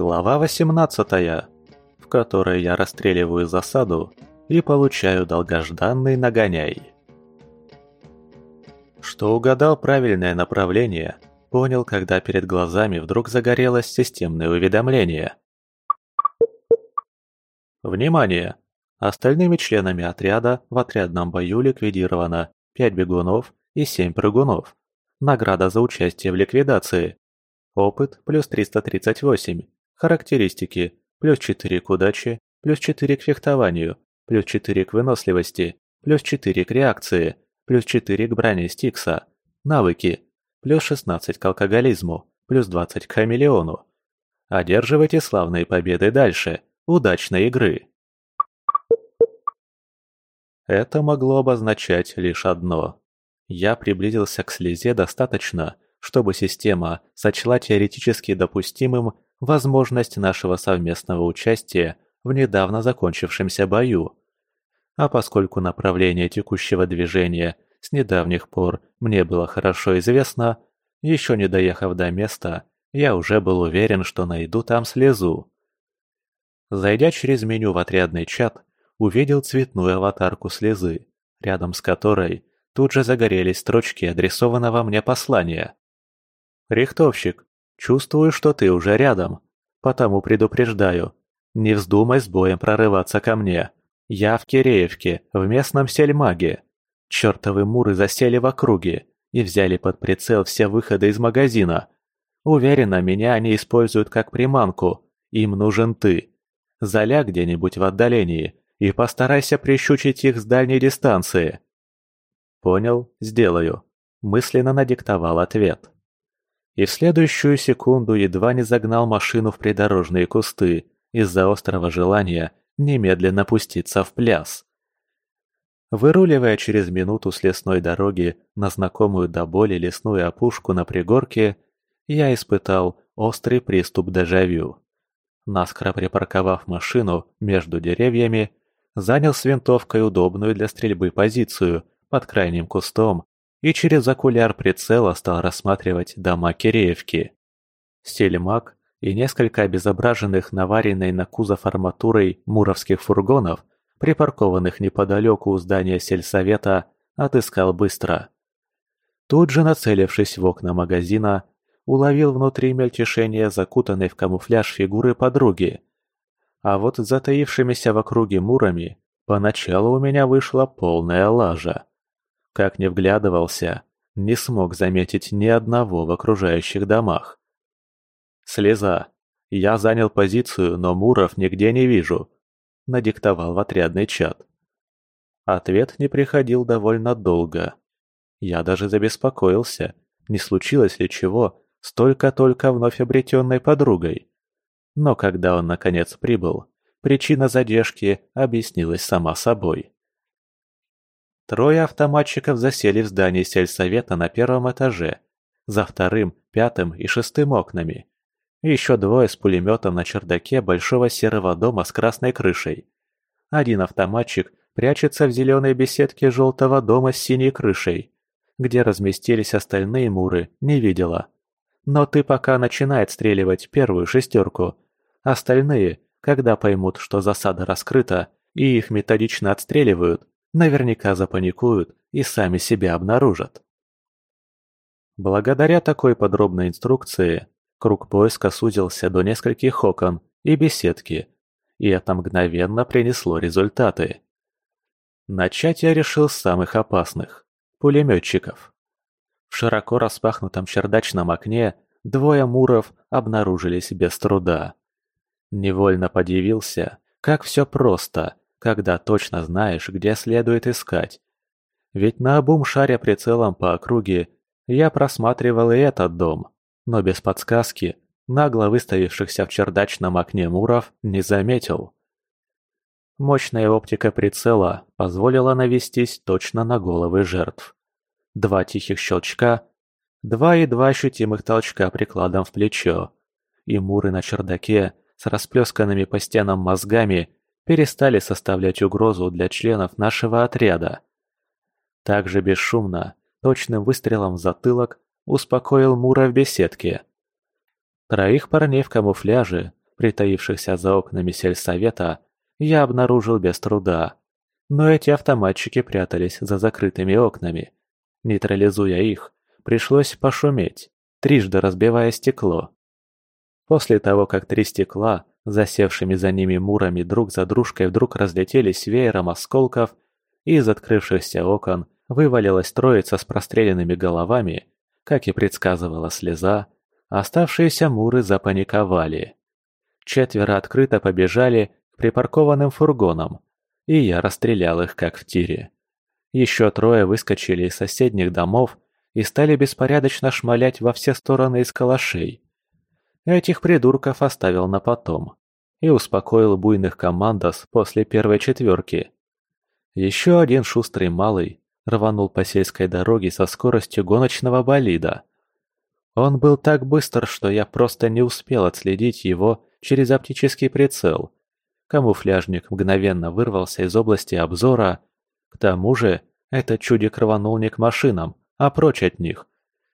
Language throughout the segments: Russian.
Глава 18, в которой я расстреливаю засаду и получаю долгожданный нагоняй. Что угадал правильное направление, понял, когда перед глазами вдруг загорелось системное уведомление. Внимание! Остальными членами отряда в отрядном бою ликвидировано 5 бегунов и 7 прыгунов. Награда за участие в ликвидации. Опыт плюс 338. Характеристики плюс 4 к удаче, плюс 4 к фехтованию, плюс 4 к выносливости, плюс 4 к реакции, плюс 4 к броне Стикса. Навыки плюс 16 к алкоголизму, плюс 20 к хамелеону. Одерживайте славные победы дальше. Удачной игры! Это могло обозначать лишь одно. Я приблизился к слезе достаточно, чтобы система сочла теоретически допустимым возможность нашего совместного участия в недавно закончившемся бою. А поскольку направление текущего движения с недавних пор мне было хорошо известно, еще не доехав до места, я уже был уверен, что найду там слезу. Зайдя через меню в отрядный чат, увидел цветную аватарку слезы, рядом с которой тут же загорелись строчки адресованного мне послания. «Рихтовщик, чувствую, что ты уже рядом, потому предупреждаю, не вздумай с боем прорываться ко мне. Я в Киреевке, в местном сельмаге. Чёртовы муры засели в округе и взяли под прицел все выходы из магазина. Уверена, меня они используют как приманку, им нужен ты. Заляг где-нибудь в отдалении и постарайся прищучить их с дальней дистанции. Понял, сделаю. Мысленно надиктовал ответ. И в следующую секунду едва не загнал машину в придорожные кусты из-за острого желания немедленно пуститься в пляс. Выруливая через минуту с лесной дороги на знакомую до боли лесную опушку на пригорке, я испытал острый приступ дежавю. Наскоро припарковав машину между деревьями, занял с винтовкой удобную для стрельбы позицию под крайним кустом и через окуляр прицела стал рассматривать дома Киреевки. Стельмак и несколько обезображенных наваренной на кузов арматурой муровских фургонов, припаркованных неподалеку у здания сельсовета, отыскал быстро. Тут же, нацелившись в окна магазина, уловил внутри мельтешение закутанной в камуфляж фигуры подруги. А вот с затаившимися в округе мурами поначалу у меня вышла полная лажа. Как не вглядывался, не смог заметить ни одного в окружающих домах. «Слеза. Я занял позицию, но муров нигде не вижу», — надиктовал в отрядный чат. Ответ не приходил довольно долго. Я даже забеспокоился, не случилось ли чего с только-только вновь обретенной подругой. Но когда он наконец прибыл, причина задержки объяснилась сама собой. Трое автоматчиков засели в здании сельсовета на первом этаже, за вторым, пятым и шестым окнами. Еще двое с пулеметом на чердаке большого серого дома с красной крышей. Один автоматчик прячется в зеленой беседке желтого дома с синей крышей. Где разместились остальные муры, не видела. Но ты пока начинай отстреливать первую шестерку. Остальные, когда поймут, что засада раскрыта, и их методично отстреливают, наверняка запаникуют и сами себя обнаружат. Благодаря такой подробной инструкции, круг поиска сузился до нескольких окон и беседки, и это мгновенно принесло результаты. Начать я решил с самых опасных – пулеметчиков. В широко распахнутом чердачном окне двое муров обнаружились без труда. Невольно подивился, как все просто, когда точно знаешь, где следует искать. Ведь на обум шаря прицелом по округе я просматривал и этот дом, но без подсказки, нагло выставившихся в чердачном окне муров, не заметил. Мощная оптика прицела позволила навестись точно на головы жертв. Два тихих щелчка, два и два ощутимых толчка прикладом в плечо, и муры на чердаке с расплесканными по стенам мозгами перестали составлять угрозу для членов нашего отряда. Также бесшумно, точным выстрелом в затылок, успокоил Мура в беседке. Троих парней в камуфляже, притаившихся за окнами сельсовета, я обнаружил без труда. Но эти автоматчики прятались за закрытыми окнами. Нейтрализуя их, пришлось пошуметь, трижды разбивая стекло. После того, как три стекла, засевшими за ними мурами друг за дружкой, вдруг разлетелись веером осколков, и из открывшихся окон вывалилась троица с простреленными головами, как и предсказывала слеза, оставшиеся муры запаниковали. Четверо открыто побежали к припаркованным фургонам, и я расстрелял их как в тире. Еще трое выскочили из соседних домов и стали беспорядочно шмалять во все стороны из калашей. Этих придурков оставил на потом и успокоил буйных командос после первой четверки. Еще один шустрый малый рванул по сельской дороге со скоростью гоночного болида. Он был так быстр, что я просто не успел отследить его через оптический прицел. Камуфляжник мгновенно вырвался из области обзора. К тому же, этот чудик рванул не к машинам, а прочь от них,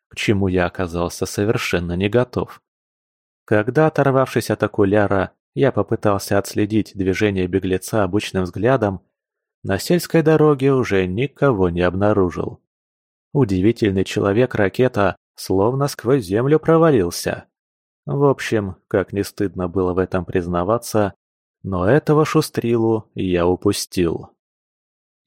к чему я оказался совершенно не готов. Когда, оторвавшись от окуляра, я попытался отследить движение беглеца обычным взглядом, на сельской дороге уже никого не обнаружил. Удивительный человек-ракета словно сквозь землю провалился. В общем, как не стыдно было в этом признаваться, но этого шустрилу я упустил.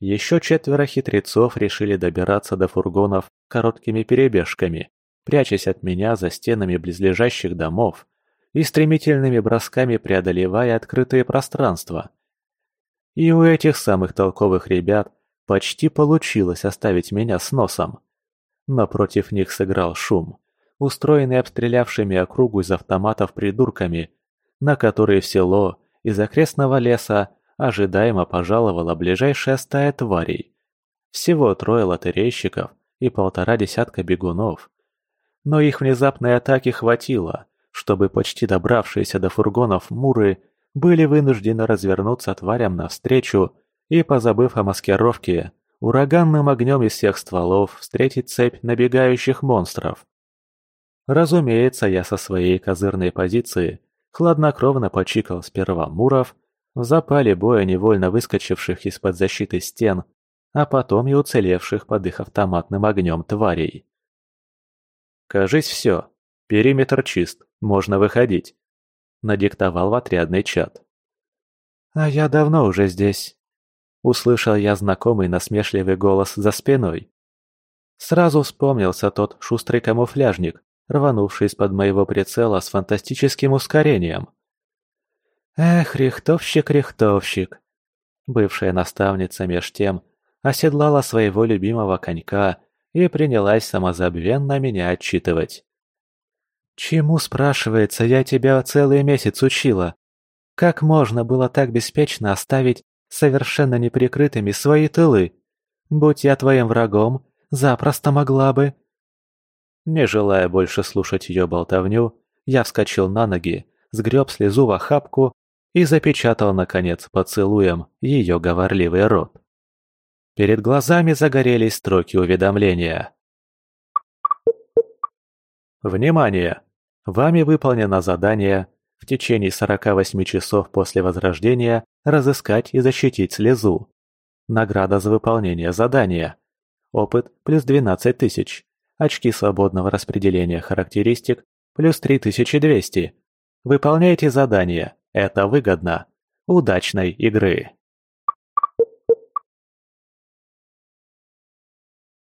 Еще четверо хитрецов решили добираться до фургонов короткими перебежками, прячась от меня за стенами близлежащих домов и стремительными бросками преодолевая открытые пространства. И у этих самых толковых ребят почти получилось оставить меня с носом. Напротив них сыграл шум, устроенный обстрелявшими округу из автоматов придурками, на который в село из окрестного леса ожидаемо пожаловала ближайшая стая тварей. Всего трое лотерейщиков и полтора десятка бегунов. Но их внезапной атаки хватило, чтобы почти добравшиеся до фургонов муры были вынуждены развернуться тварям навстречу и, позабыв о маскировке, ураганным огнем из всех стволов встретить цепь набегающих монстров. Разумеется, я со своей козырной позиции хладнокровно почикал сперва муров, в запале боя невольно выскочивших из-под защиты стен, а потом и уцелевших под их автоматным огнем тварей. «Кажись, все. Периметр чист. Можно выходить», — надиктовал в отрядный чат. «А я давно уже здесь», — услышал я знакомый насмешливый голос за спиной. Сразу вспомнился тот шустрый камуфляжник, рванувший из-под моего прицела с фантастическим ускорением. Эх, рихтовщик, рихтовщик. Бывшая наставница меж тем оседлала своего любимого конька и принялась самозабвенно меня отчитывать. «Чему, спрашивается, я тебя целый месяц учила? Как можно было так беспечно оставить совершенно неприкрытыми свои тылы? Будь я твоим врагом, запросто могла бы...» Не желая больше слушать ее болтовню, я вскочил на ноги, сгреб слезу в охапку и запечатал, наконец, поцелуем ее говорливый рот. Перед глазами загорелись строки уведомления. Внимание! Вами выполнено задание в течение 48 часов после возрождения разыскать и защитить слезу. Награда за выполнение задания. Опыт плюс 12 тысяч. Очки свободного распределения характеристик плюс 3200. Выполняйте задание. Это выгодно. Удачной игры!